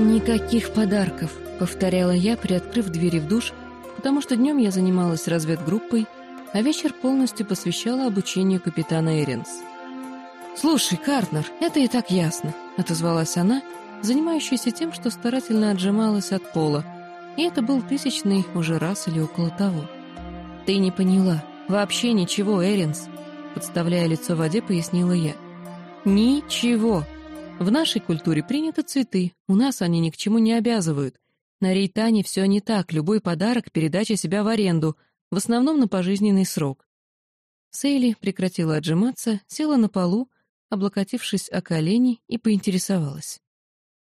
«Никаких подарков», — повторяла я, приоткрыв двери в душ, потому что днем я занималась разведгруппой, а вечер полностью посвящала обучению капитана Эринс. «Слушай, Картнер, это и так ясно», — отозвалась она, занимающаяся тем, что старательно отжималась от пола, и это был тысячный уже раз или около того. «Ты не поняла. Вообще ничего, Эринс», — подставляя лицо в воде, пояснила я. «Ничего. В нашей культуре приняты цветы, у нас они ни к чему не обязывают. На Рейтане все не так, любой подарок — передача себя в аренду, в основном на пожизненный срок. Сейли прекратила отжиматься, села на полу, облокотившись о колени, и поинтересовалась.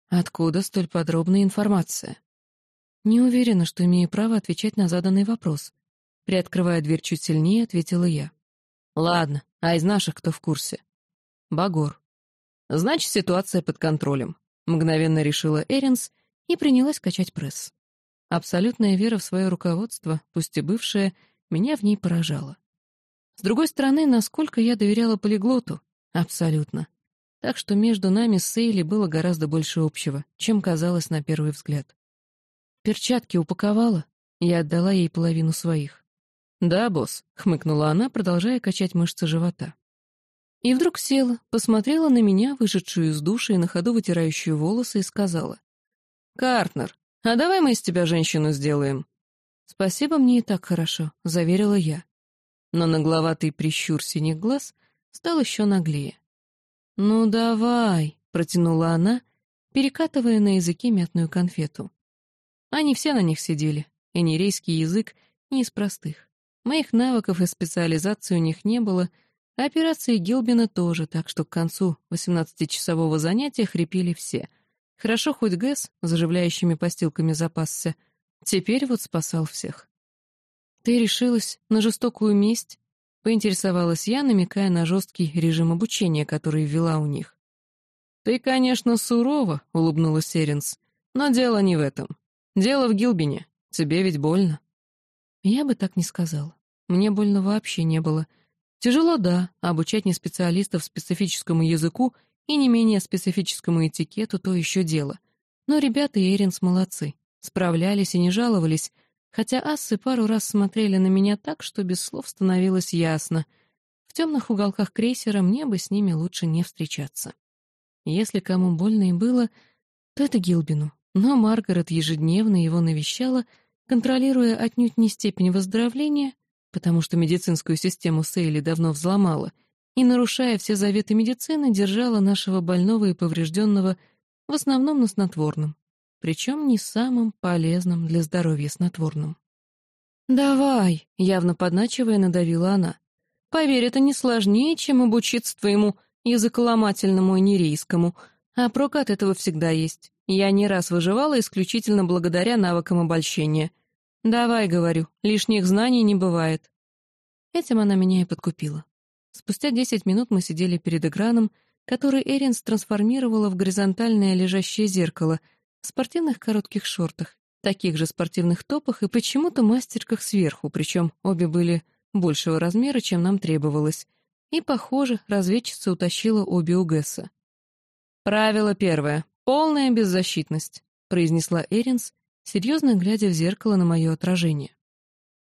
«Откуда столь подробная информация?» «Не уверена, что имею право отвечать на заданный вопрос». Приоткрывая дверь чуть сильнее, ответила я. «Ладно, а из наших кто в курсе?» «Багор». Значит, ситуация под контролем. Мгновенно решила Эринс и принялась качать пресс. Абсолютная вера в свое руководство, пусть и бывшая, меня в ней поражала. С другой стороны, насколько я доверяла полиглоту? Абсолютно. Так что между нами с Сейли было гораздо больше общего, чем казалось на первый взгляд. Перчатки упаковала, я отдала ей половину своих. «Да, босс», — хмыкнула она, продолжая качать мышцы живота. И вдруг села, посмотрела на меня, вышедшую из души и на ходу вытирающую волосы, и сказала. «Картнер, а давай мы из тебя женщину сделаем». «Спасибо, мне и так хорошо», — заверила я. Но нагловатый прищур синих глаз стал еще наглее. «Ну давай», — протянула она, перекатывая на языке мятную конфету. Они все на них сидели, и нерейский язык не из простых. Моих навыков и специализации у них не было — Операции Гилбина тоже, так что к концу 18-часового занятия хрипели все. Хорошо хоть Гэс заживляющими постилками запасся. Теперь вот спасал всех. «Ты решилась на жестокую месть?» — поинтересовалась я, намекая на жесткий режим обучения, который ввела у них. «Ты, конечно, сурова», — улыбнулась Эринс, — «но дело не в этом. Дело в Гилбине. Тебе ведь больно». Я бы так не сказала. Мне больно вообще не было — Тяжело, да, обучать не специалистов специфическому языку и не менее специфическому этикету — то еще дело. Но ребята и Эринс молодцы, справлялись и не жаловались, хотя ассы пару раз смотрели на меня так, что без слов становилось ясно. В темных уголках крейсера мне бы с ними лучше не встречаться. Если кому больно и было, то это Гилбину. Но Маргарет ежедневно его навещала, контролируя отнюдь не степень выздоровления, потому что медицинскую систему Сейли давно взломала, и, нарушая все заветы медицины, держала нашего больного и поврежденного в основном на снотворном, причем не самым полезным для здоровья снотворным. «Давай», — явно подначивая, надавила она. «Поверь, это не сложнее, чем обучиться твоему языколомательному и нерейскому, а прок от этого всегда есть. Я не раз выживала исключительно благодаря навыкам обольщения. «Давай, — говорю, — лишних знаний не бывает». Этим она меня и подкупила. Спустя десять минут мы сидели перед экраном, который Эринс трансформировала в горизонтальное лежащее зеркало в спортивных коротких шортах, таких же спортивных топах и почему-то мастерках сверху, причем обе были большего размера, чем нам требовалось. И, похоже, разведчица утащила обе у Гесса. «Правило первое. Полная беззащитность», — произнесла Эринс, серьезно глядя в зеркало на мое отражение.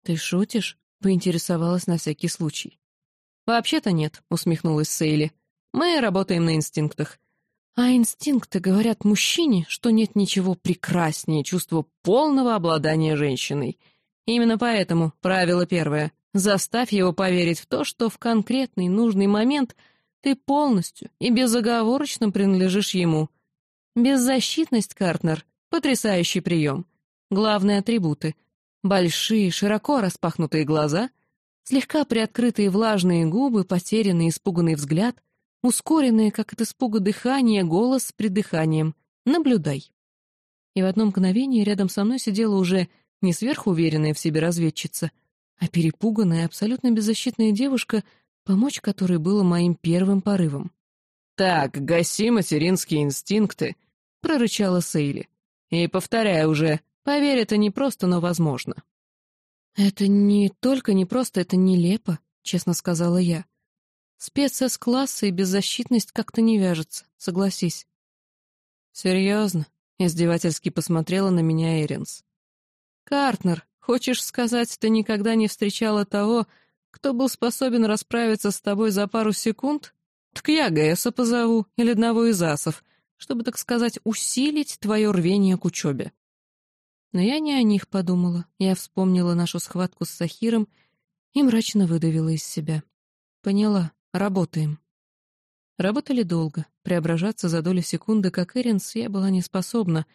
«Ты шутишь?» — поинтересовалась на всякий случай. «Вообще-то нет», — усмехнулась Сейли. «Мы работаем на инстинктах». А инстинкты говорят мужчине, что нет ничего прекраснее чувства полного обладания женщиной. Именно поэтому правило первое — заставь его поверить в то, что в конкретный нужный момент ты полностью и безоговорочно принадлежишь ему. Беззащитность, Картнер, Потрясающий прием. Главные атрибуты. Большие, широко распахнутые глаза, слегка приоткрытые влажные губы, потерянный, испуганный взгляд, ускоренное, как от испуга дыхание, голос с придыханием. Наблюдай. И в одно мгновение рядом со мной сидела уже не сверхуверенная в себе разведчица, а перепуганная, абсолютно беззащитная девушка, помочь которой было моим первым порывом. «Так, гаси материнские инстинкты», — прорычала Сейли. И повторяю уже, поверь, это не просто, но возможно. «Это не только не просто, это нелепо», — честно сказала я. «Спец класса и беззащитность как-то не вяжется, согласись». «Серьезно?» — издевательски посмотрела на меня Эринс. «Картнер, хочешь сказать, ты никогда не встречала того, кто был способен расправиться с тобой за пару секунд? Так я Гэса позову, или одного из асов, чтобы, так сказать, усилить твое рвение к учебе». Но я не о них подумала. Я вспомнила нашу схватку с Сахиром и мрачно выдавила из себя. Поняла, работаем. Работали долго. Преображаться за долю секунды, как Эринс, я была не способна,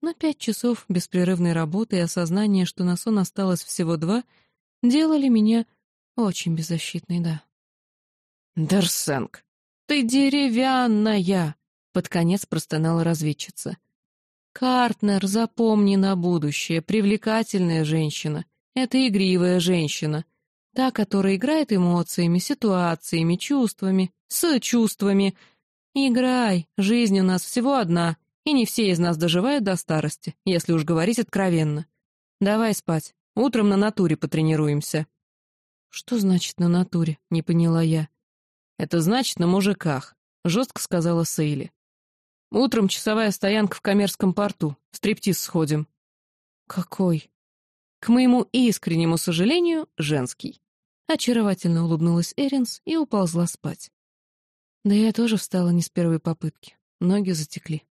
но пять часов беспрерывной работы и осознание, что на сон осталось всего два, делали меня очень беззащитной, да. «Дерсенг, ты деревянная!» — под конец простонала разведчица. «Картнер, запомни на будущее, привлекательная женщина. Это игривая женщина. Та, которая играет эмоциями, ситуациями, чувствами, с чувствами. Играй, жизнь у нас всего одна, и не все из нас доживают до старости, если уж говорить откровенно. Давай спать, утром на натуре потренируемся». «Что значит «на натуре»?» — не поняла я. «Это значит «на мужиках», — жестко сказала Сейли. Утром часовая стоянка в Коммерском порту. Стриптиз сходим». «Какой?» «К моему искреннему сожалению, женский». Очаровательно улыбнулась Эринс и уползла спать. Да я тоже встала не с первой попытки. Ноги затекли.